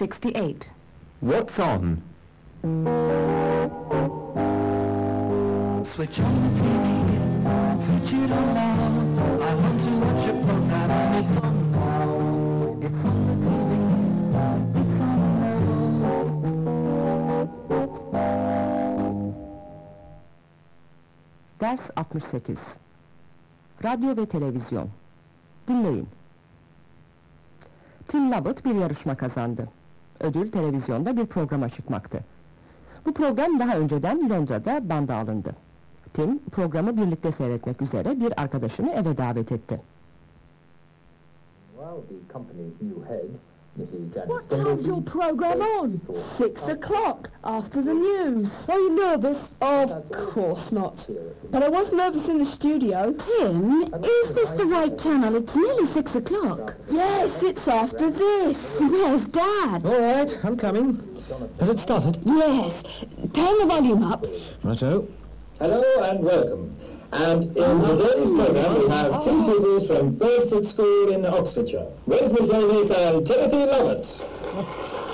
68. What's on? Switch on the TV, switch it on now. I want to watch a program and it's on now. It's on the TV, it's on Ders 68 Radyo ve Televizyon Dinleyin Tim Lovett bir yarışma kazandı. Ödül televizyonda bir programa çıkmaktı. Bu program daha önceden Londra'da banda alındı. Tim programı birlikte seyretmek üzere bir arkadaşını eve davet etti. Well, the company's new head, What time's your programme on? Six o'clock, after the news. Are you nervous? Of course not. But I was nervous in the studio. Tim, is this the right channel? It's nearly six o'clock. Yes, it's after this. Where's Dad? All right, I'm coming. Has it started? Yes. Turn the volume up. Righto. Hello and welcome. And in today's program we have two pupils from Burford School in Oxfordshire. Rosemary Davies and Timothy Lovett.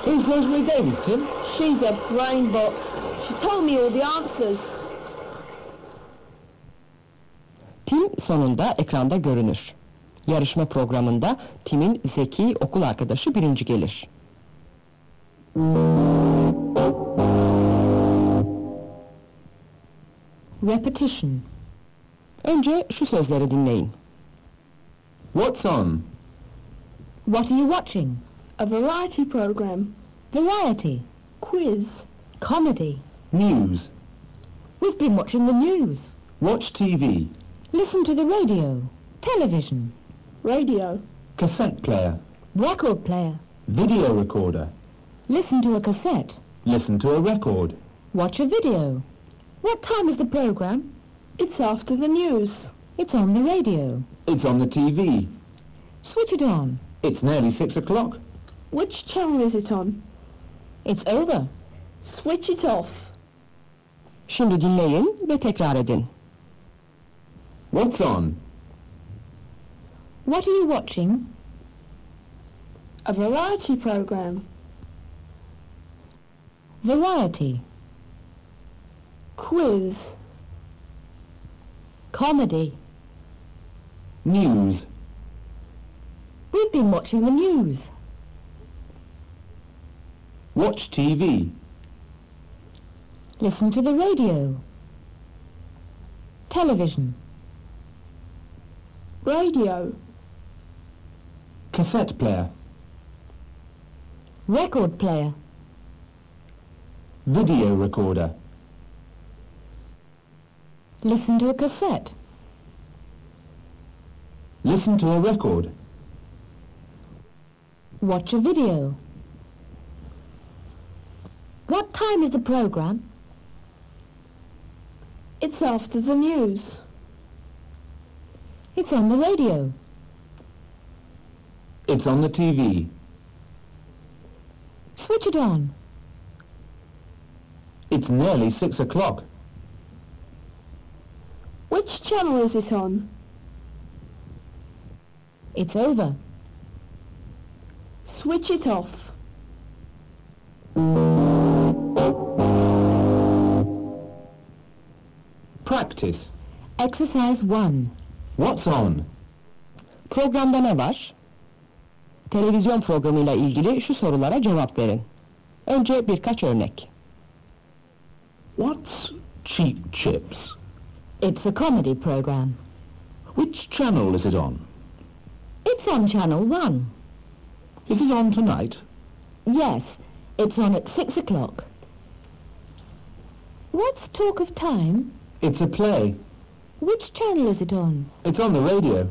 Who's Rosemary Davies, Tim? She's a brain box. She told me all the answers. Tim sonunda ekranda görünür. Yarışma programında Tim'in zeki okul arkadaşı birinci gelir. Repetition. Önce şu sözleri dinleyin. What's on? What are you watching? A variety program. Variety. Quiz. Comedy. News. We've been watching the news. Watch TV. Listen to the radio. Television. Radio. Cassette player. Record player. Video recorder. Listen to a cassette. Listen to a record. Watch a video. What time is the program? It's after the news. It's on the radio. It's on the TV. Switch it on. It's nearly six o'clock. Which channel is it on? It's over. Switch it off. Şimdi dinleyin ve tekrar edin. What's on? What are you watching? A variety program. Variety. Quiz. Comedy. News. We've been watching the news. Watch TV. Listen to the radio. Television. Radio. Cassette player. Record player. Video recorder. Listen to a cassette. Listen to a record. Watch a video. What time is the program? It's after the news. It's on the radio. It's on the TV. Switch it on. It's nearly six o'clock. Which channel is it on? It's over. Switch it off. Practice. Exercise 1. What's on? Programda ne var? Televizyon programıyla ilgili şu sorulara cevap verin. Önce birkaç örnek. What's Cheap Chips? It's a comedy program. Which channel is it on? It's on Channel 1. Is it on tonight? Yes, it's on at 6 o'clock. What's Talk of Time? It's a play. Which channel is it on? It's on the radio.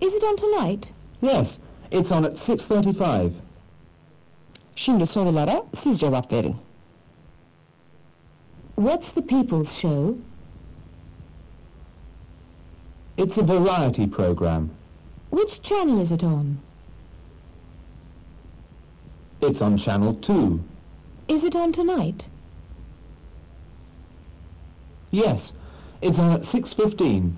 Is it on tonight? Yes, it's on at 6.35. Şimdi sorulara siz cevap verin. What's the People's Show? It's a variety program. Which channel is it on? It's on Channel 2. Is it on tonight? Yes, it's on at 6.15.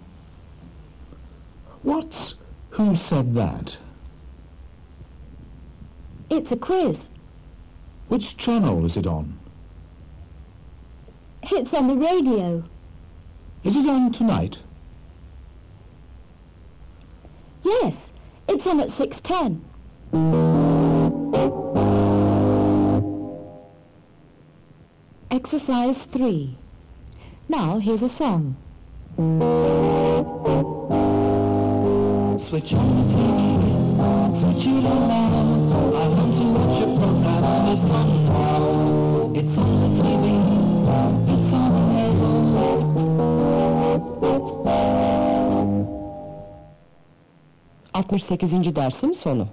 What's Who Said That? It's a quiz. Which channel is it on? It's on the radio. Is it on tonight? Yes, it's on at 6.10. Exercise 3. Now here's a song. Switch on the TV, switch it on now. I want to watch a program it's on 68. dersin sonu.